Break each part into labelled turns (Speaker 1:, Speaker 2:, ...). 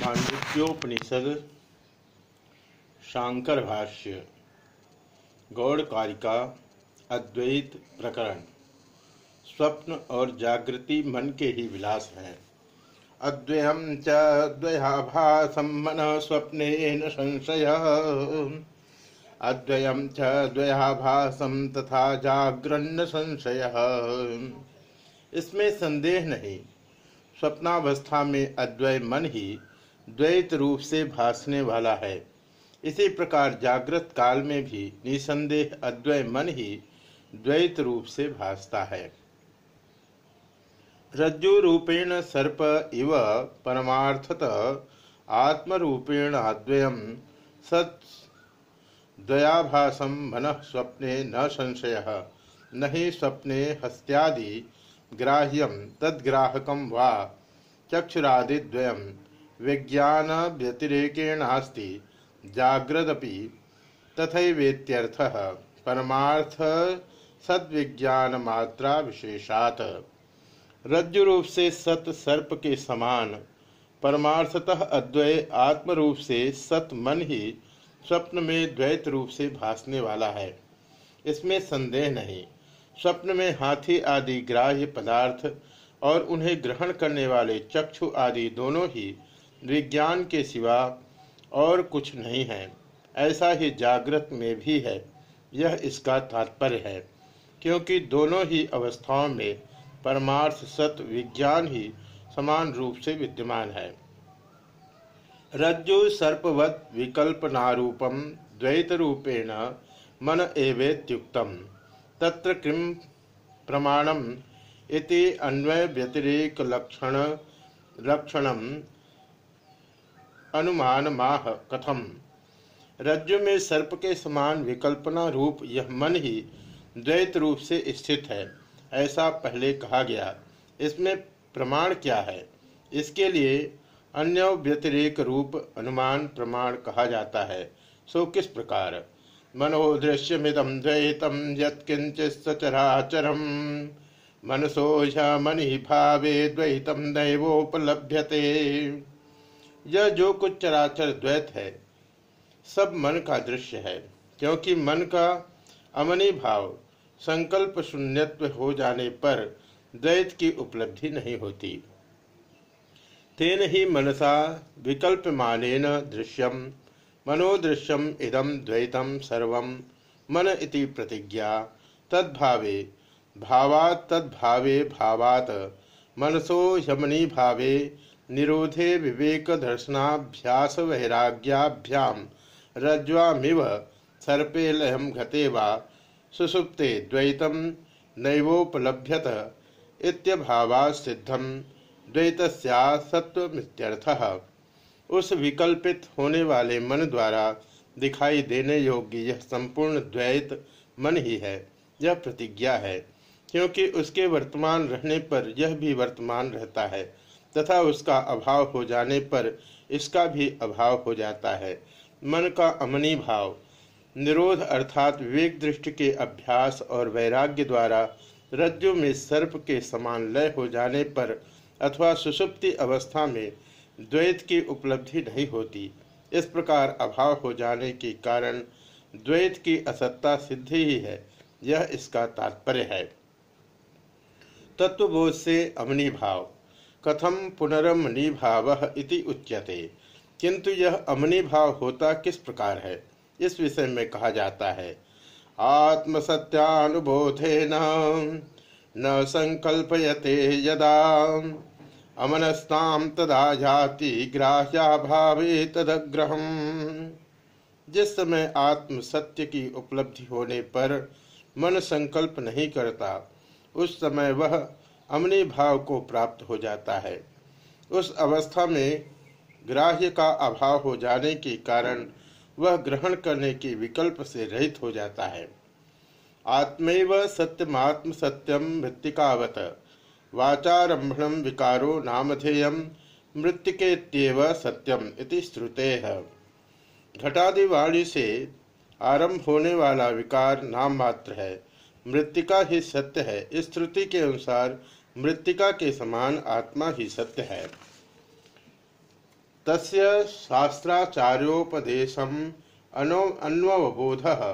Speaker 1: मांडुक्योपनिषद शांकर भाष्य गौड़ कारिका अद्वैत प्रकरण। स्वप्न और जागृति मन के ही विलास हैं। अद्वयम च द्वयाभासम मन स्वप्ने न संशय। अद्वयम च द्वयाभासम तथा जागृन्न संशय। इसमें संदेह नहीं, स्वप्नावस्था में अद्वय मन ही द्वैत रूप से भासने वाला है। इसी प्रकार जागृत काल में भी निसंदेह अद्वय मन ही द्वैत रूप से भासता है। रज्जु रूपेण सर्प इव परमार्थत आत्मरूपेण अद्वयम सत द्वयाभासम मन स्वप्ने न संशय, न ही स्वप्ने हस्त्यादि ग्राह्यम तद्ग्राहकम वा चक्षुरादिद्वयम विज्ञान व्यतिरेकेणास्ति जाग्रदपि तथैवेत्यर्थः परमार्थ सद्विज्ञान मात्रा विशेषात रज्जु रूप से सत सर्प के समान, परमार्थतः अद्वय आत्म रूप से सत मन ही स्वप्न में द्वैत रूप से भासने वाला है। इसमें संदेह नहीं, स्वप्न में हाथी आदि ग्राह्य पदार्थ और उन्हें ग्रहण करने वाले चक्षु आदि दोनों ही विज्ञान के सिवा और कुछ नहीं है। ऐसा ही जागृत में भी है। यह इसका तात्पर्य है, क्योंकि दोनों ही अवस्थाओं में परमार्थ सत्य विज्ञान ही समान रूप से विद्यमान है। रज्जु सर्पवत विकल्पनारूपम द्वैत रूपेण मन एवेत्युक्तम, तत्र किम प्रमाणम इति अन्वय व्यतिरेक लक्षण लक्षणम अनुमान माह कथम। रज्जु में सर्प के समान विकल्पना रूप यह मन ही द्वैत रूप से स्थित है, ऐसा पहले कहा गया। इसमें प्रमाण क्या है? इसके लिए अन्य व्यतिरेक रूप अनुमान प्रमाण कहा जाता है। सो किस प्रकार? मनोदृश्यमिदम द्वैतम यत्किंचित सचराचरम। मनसो मनि भावे द्वैतम दैवोपलभ्यते। यह जो कुछ चराचर द्वैत है, सब मन का दृश्य है, क्योंकि मन का अमनी भाव संकल्प शून्यत्व हो जाने पर द्वैत की उपलब्धि नहीं होती। तेन ही मनसा विकल्प मानेन दृश्यम, मनोदृश्यम इदम द्वैतम सर्व, मन इति प्रतिज्ञा, तद्भावे, भावात तद्भावे भावात, मनसो यमनी भावे निरोधे विवेक दर्शनाभ्यास वैराग्याभ्याम रज्वामिव सर्पे लयम घते वा सुसुप्ते द्वैतम नैवोपलभ्यत इत्यभावात् सिद्धम द्वैतस्या सत्वमित्यर्थः उस विकल्पित होने वाले मन द्वारा दिखाई देने योग्य यह संपूर्ण द्वैत मन ही है, यह प्रतिज्ञा है, क्योंकि उसके वर्तमान रहने पर यह भी वर्तमान रहता है। तथा उसका अभाव हो जाने पर इसका भी अभाव हो जाता है। मन का अमनी भाव। निरोध अर्थात विवेक दृष्टि के अभ्यास और वैराग्य द्वारा रज्जु में सर्प के समान लय हो जाने पर अथवा सुसुप्ति अवस्था में द्वैत की उपलब्धि नहीं होती। इस प्रकार अभाव हो जाने के कारण द्वैत की असत्ता सिद्धि ही है। यह इसका तात्पर्य है। तत्वबोध से अमनी भाव। कथम पुनरमनी भाव इति उच्यते। किंतु यह अमनी भाव होता किस प्रकार है? इस विषय में कहा जाता है। आत्मसत्यानुबोधे न संकल्पयते यदा। अमनस्ताम तदा जाति ग्राह्या भावे तदग्रहम। जिस समय आत्म सत्य की उपलब्धि होने पर मन संकल्प नहीं करता, उस समय वह अमनी भाव को प्राप्त हो जाता है। उस अवस्था में ग्राह्य का अभाव हो जाने के कारण वह ग्रहण करने के विकल्प से रहित हो जाता है। आत्मैव सत्यमात्म सत्यम मृतिकावत वाचारंभण विकारो नामधेय मृतिकेत्यव सत्यम इति श्रुते। है घटादि वाणी से आरंभ होने वाला विकार नाम मात्र है। मृतिका ही सत्य है। इस श्रुति के अनुसार मृतिका के समान आत्मा ही सत्य है। तस्य शास्त्राचार्योपदेशम अन्वबोध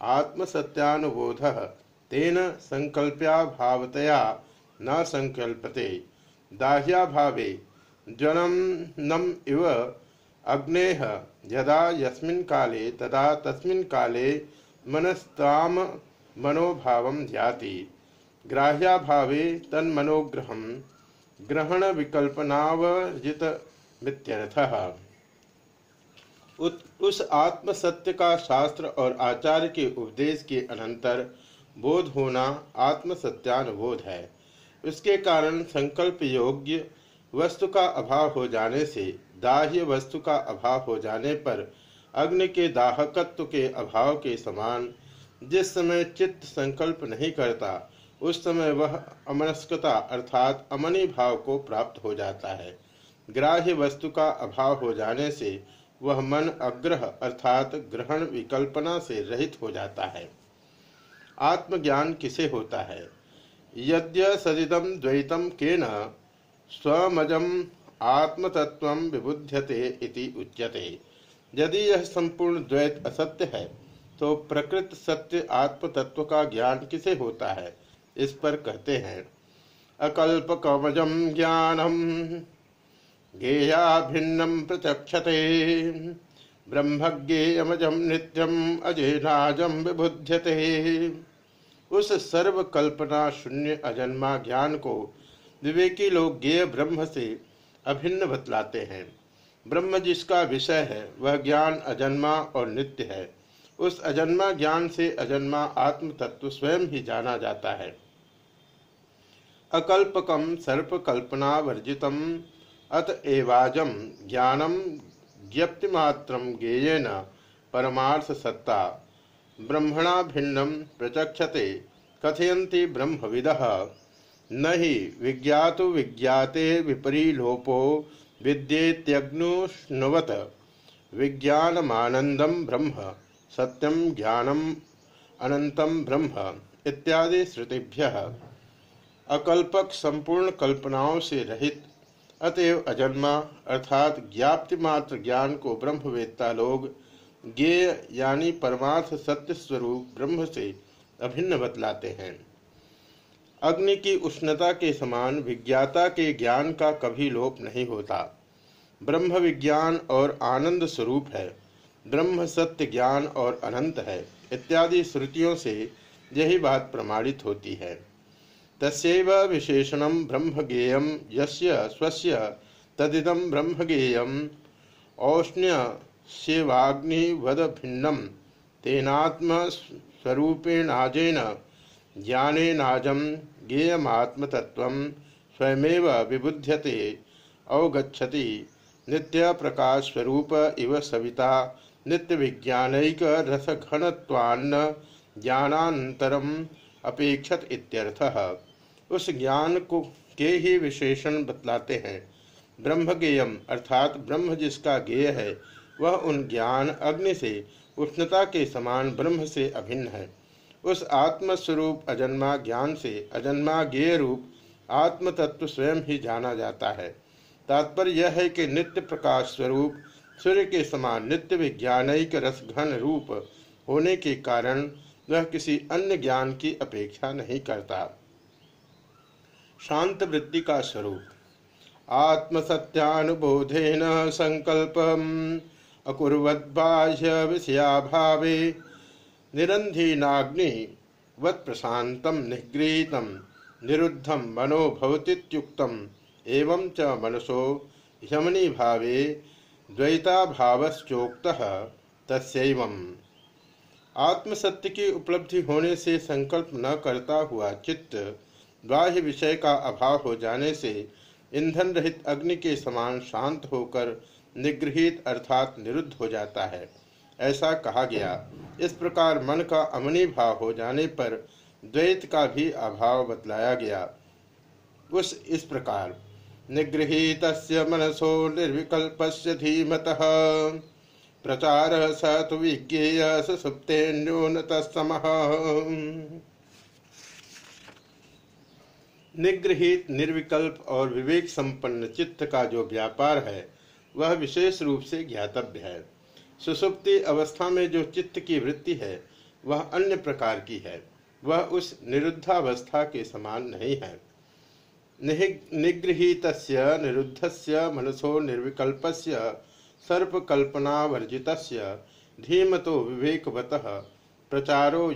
Speaker 1: आत्मसत्यानुबोध, तेन संकल्प्याभावतया न संकल्पते। दाह्याभावे जनम इव अग्नेह यदा यस्मिन् काले तदा तस्मिन् काले मनस्ताम मनोभावं ध्याति। ग्राह्याभावे तन्मनोग्रहं ग्रहण विकल्पनावर्जित मित्यर्थः उस आत्म सत्य का शास्त्र और आचार्य के उपदेश के अनंतर बोध होना आत्म सत्यानुबोध है। उसके कारण संकल्प योग्य वस्तु का अभाव हो जाने से, दाह्य वस्तु का अभाव हो जाने पर अग्नि के दाहकत्व के अभाव के समान जिस समय चित्त संकल्प नहीं करता उस समय वह अमनस्कता अर्थात अमनी भाव को प्राप्त हो जाता है। ग्राह्य वस्तु का अभाव हो जाने से वह मन अग्रह अर्थात ग्रहण विकल्पना से रहित हो जाता है। आत्मज्ञान किसे होता है? यद्य सदिदम द्वैतम के न स्वमजम आत्मतत्व विबुध्यते उच्यते। यदि यह संपूर्ण द्वैत असत्य है तो प्रकृत सत्य आत्म तत्व का ज्ञान किसे होता है? इस पर कहते हैं अकल्प कवजम ज्ञानम गेया भिन्नम प्रचक्षते। ब्रह्मज्ञेयमजम नित्यम अजेनाजम विबुध्यते। उस सर्व कल्पना शून्य अजन्मा ज्ञान को विवेकी लोग गेय ब्रह्म से अभिन्न बतलाते हैं। ब्रह्म जिसका विषय है, वह ज्ञान अजन्मा और नित्य है। उस अजन्मा ज्ञान से अजन्मा आत्म तत्व स्वयं ही जाना जाता है। अकल्पकम सर्प कल्पना वर्जितम अत एवाजम ज्ञानम ज्ञप्तिमात्र गेयन परमार्थ सत्ता ब्रह्मणा भिन्नम प्रचक्षते, कथयन्ति ब्रह्मविद। न ही विज्ञातु विज्ञाते विपरीलोपो विद्येत्यग्नुष्णुवत विज्ञानमानंदम ब्रह्म सत्यम ज्ञानम अनंतम ब्रह्म इत्यादि श्रुतिभ्य। अकल्पक संपूर्ण कल्पनाओं से रहित, अतएव अजन्मा अर्थात ज्ञाप्ति मात्र ज्ञान को ब्रह्मवेत्ता लोग, ज्ञेय यानी परमार्थ सत्य स्वरूप ब्रह्म से अभिन्न बतलाते हैं। अग्नि की उष्णता के समान विज्ञाता के ज्ञान का कभी लोप नहीं होता। ब्रह्म विज्ञान और आनंद स्वरूप है, ब्रह्म सत्य ज्ञान और अनंत है, इत्यादि श्रुतियों से यही बात प्रमाणित होती है। तस्व विशेषण ब्रह्मगेय, यस्य तदिदम ब्रह्मगेयम। औष्ण्य सेवाग्निवद भिन्नम तेनात्म स्वरूपेणाजेन ज्ञानेनाजम गेयमात्मतत्व स्वयमेव विबुध्यते अवगछति नित्य प्रकाश स्वरूप इव सविता नित्य विज्ञानक रसघनत्वान्न ज्ञानांतरम अपेक्षत इत्यर्थः। उस ज्ञान को के ही विशेषण बतलाते हैं। ब्रह्मगेयम अर्थात ब्रह्म जिसका गेय है, वह उन ज्ञान अग्नि से उष्णता के समान ब्रह्म से अभिन्न है। उस आत्मस्वरूप अजन्मा ज्ञान से अजन्मा गेय रूप आत्म तत्व स्वयं ही जाना जाता है। तात्पर्य यह है कि नित्य प्रकाश स्वरूप, सूर्य के समान नित्य विज्ञानिक रसघन रूप होने के कारण वह किसी अन्य ज्ञान की अपेक्षा नहीं करता। शांत वृत्ति का स्वरूप। आत्मसत्यानुबोधेन संकल्प अकुर्वद्बाह्य विषयाभावे। निरंधीनाग्नि वत् प्रशांतम निगृहीतम निरुद्धम मनोभवतीयुक्तम एवं च मनसो यमनी भावे द्वैताभावश्चोक्त तस्व आत्मसत्य की उपलब्धि होने से संकल्प न करता हुआ चित्त बाह्य विषय का अभाव हो जाने से ईंधन रहित अग्नि के समान शांत होकर निगृहित अर्थात निरुद्ध हो जाता है। ऐसा कहा गया। इस प्रकार मन का अमनी भाव हो जाने पर द्वैत का भी अभाव बतलाया गया। उस, इस प्रकार। निगृहित मनसो निर्विकल्प धीमत। प्रचार स तो विज्ञेय सुप्तेन्योनतम निगृहित, निर्विकल्प और विवेक संपन्न चित्त का जो व्यापार है, वह विशेष रूप से ज्ञातव्य है। सुसुप्ति अवस्था में जो चित्त की वृत्ति है, वह अन्य प्रकार की है। वह उस निरुद्धावस्था के समान नहीं है। निगृहित निरुद्ध से मनसो निर्विकल्प सर्पकल्पनावर्जित धीमतो विवेकवत। प्रचारो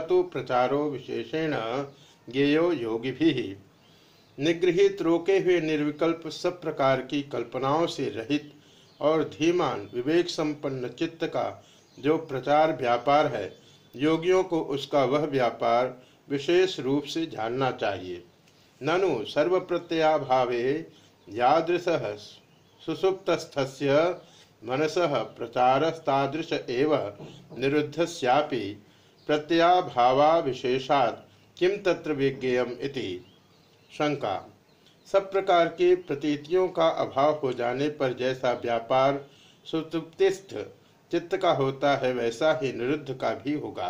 Speaker 1: तो प्रचारो विशेषेण ज्ञेयो योगी भी निगृहित रोके हुए निर्विकल्प सब प्रकार की कल्पनाओं से रहित और धीमान विवेक संपन्न चित्त का जो प्रचार व्यापार है, योगियों को उसका वह व्यापार विशेष रूप से जानना चाहिए। ननु सर्व प्रत्ययाभावे यादृश सुसुप्तस्थस्य मनस प्रचारस्तादृश एव निरुद्धस्यापि प्रत्ययाभावा विशेषात् किम तत्र विज्ञेयम इति शंका सब प्रकार के प्रतीतियों का अभाव हो जाने पर जैसा व्यापार सुतुप्तिस्थ चित्त का होता है, वैसा ही निरुद्ध का भी होगा।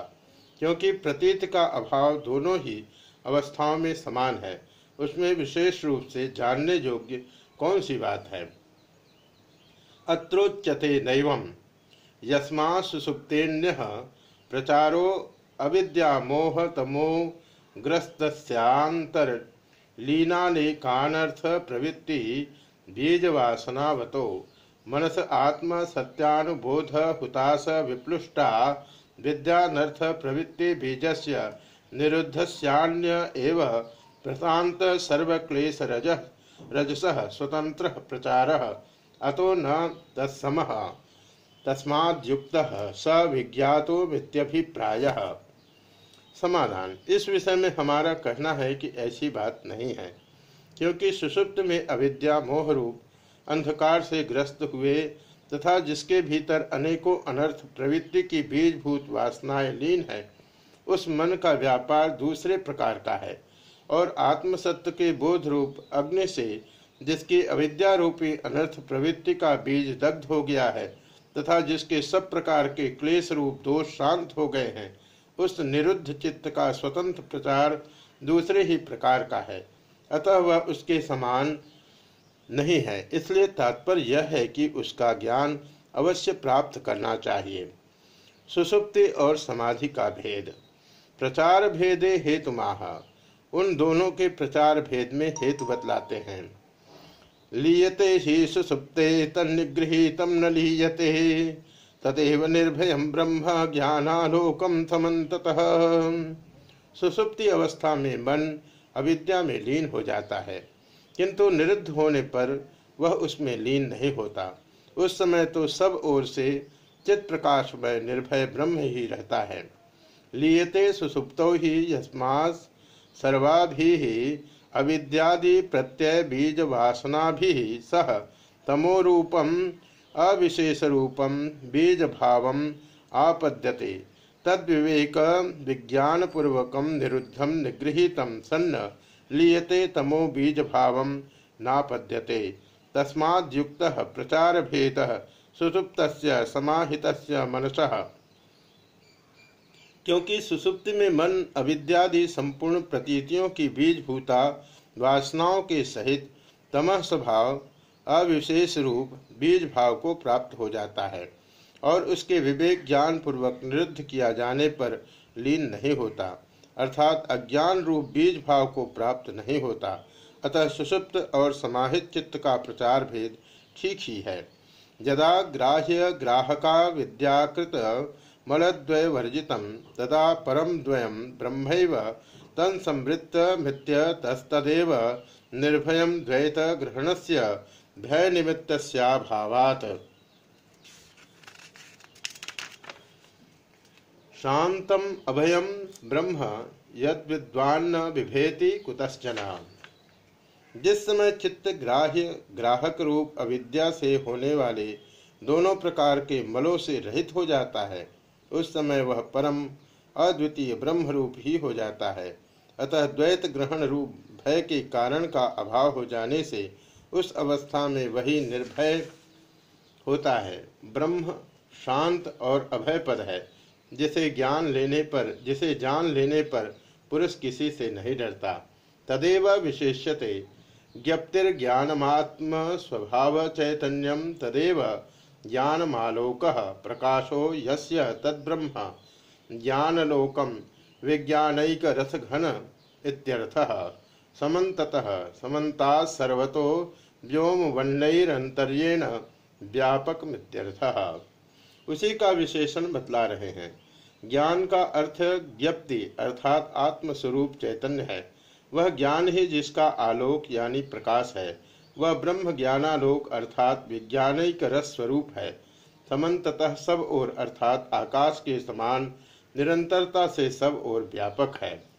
Speaker 1: क्योंकि प्रतीत का अभाव दोनों ही अवस्थाओं में समान है, उसमें विशेष रूप से जानने योग्य कौन सी बात है? अत्रोच्यते नैव यस्मा सुसुप्तेन्य प्रचारो अविद्या मोह तमो ग्रस्तस्यांतर लीनानेकानर्थ प्रवृत्ति बीजवासनावतो। मनस आत्म सत्यानुबोध हुतास विप्लुष्टा विद्यानर्थ प्रवृत्ति बीजस्य निरुद्धस्यान्य एव प्रशांत सर्वक्लेश रज रजस स्वतंत्र प्रचार। अतो न तत्सम। तस्माद्युक्त स विज्ञातो मित्यभिप्राय। समाधान। इस विषय में हमारा कहना है कि ऐसी बात नहीं है, क्योंकि सुषुप्त में अविद्या मोह रूप अंधकार से ग्रस्त हुए, तथा जिसके भीतर अनेकों अनर्थ प्रवृत्ति की बीजभूत वासनाएँ लीन है, उस मन का व्यापार दूसरे प्रकार का है, और आत्मसत्य के बोध रूप अग्नि से जिसकी अविद्या रूपी अनर्थ प्रवृत्ति का बीज दग्ध हो गया है, तथा जिसके सब प्रकार के क्लेश रूप दोष शांत हो गए हैं, उस निरुद्ध चित्त का स्वतंत्र प्रचार दूसरे ही प्रकार का है। अतः वह उसके समान नहीं है। इसलिए तात्पर्य यह है कि उसका ज्ञान अवश्य प्राप्त करना चाहिए। सुसुप्ति और समाधि का भेद। प्रचार भेदे हेतु माह उन दोनों के प्रचार भेद में हेतु बतलाते हैं। लीयते ही सुसुप्ते तन्निगृहीतम न लीयते। तदेव निर्भय ब्रह्म ज्ञानालोकम थमंत सुसुप्ति अवस्था में मन अविद्या में लीन हो जाता है, किंतु निरुद्ध होने पर वह उसमें लीन नहीं होता। उस समय तो सब ओर से चित प्रकाश में निर्भय ब्रह्म ही रहता है। लियते सुसुप्तो ही यस्मा सर्वाभि अविद्यादि प्रत्यय बीज वासना भी सह तमोरूपम अविशेष रूपम बीज भाव आपद्यते। तद्विवेक विज्ञान पूर्वक निरुद्धम निगृहित सन्न लीयते तमो बीज भाव नापद्यते। तस्माद्युक्त प्रचार भेद सुसुप्त समाहित मनस क्योंकि सुसुप्ति में मन अविद्यादि संपूर्ण प्रतीतियों की बीजभूता वासनाओं के सहित तमह स्वभाव अविशेष रूप बीज भाव को प्राप्त हो जाता है और उसके विवेक ज्ञान पूर्वक निरुद्ध किया जाने पर लीन नहीं होता, अर्थात अज्ञान रूप बीज भाव को प्राप्त नहीं होता। अतः सुषुप्त और समाहित चित्त का प्रचार भेद ठीक ही है। यदा ग्राह्य ग्राहका विद्याकृत मलद्वय वर्जित तदा परम द्वयम ब्रह्म तन संवृत्त मृत्य तस्तदेव निर्भय द्वैत ग्रहणस्य भय निमित्त भावात शांतम अभयम ब्रह्म यद विद्वान विभेति कुतश्चना। जिस समय चित्त ग्राह्य ग्राहक रूप अविद्या से होने वाले दोनों प्रकार के मलों से रहित हो जाता है उस समय वह परम अद्वितीय ब्रह्म रूप ही हो जाता है। अतः द्वैत ग्रहण रूप भय के कारण का अभाव हो जाने से उस अवस्था में वही निर्भय होता है। ब्रह्म शांत और अभय पद है। जिसे ज्ञान लेने पर, जिसे जान लेने पर पुरुष किसी से नहीं डरता। तदेव विशेष्यते। ज्ञप्तिर्ज्ञानमात्म स्वभाव चैतन्यम तदेव ज्ञानमालोक प्रकाशो यस्य तद्ब्रह्म। ज्ञानलोकम विज्ञानक रसघन इत्यर्थः। समन्ततः समन्ता सर्वतो व्योम वन्नैरंतर्येण व्यापक उसी का विशेषण बतला रहे हैं। ज्ञान का अर्थ ज्ञप्ति अर्थात आत्मस्वरूप चैतन्य है। वह ज्ञान ही जिसका आलोक यानी प्रकाश है। वह ब्रह्म ज्ञानालोक अर्थात विज्ञानिक रस स्वरूप है। समन्ततः सब ओर अर्थात आकाश के समान निरंतरता से सब ओर व्यापक है।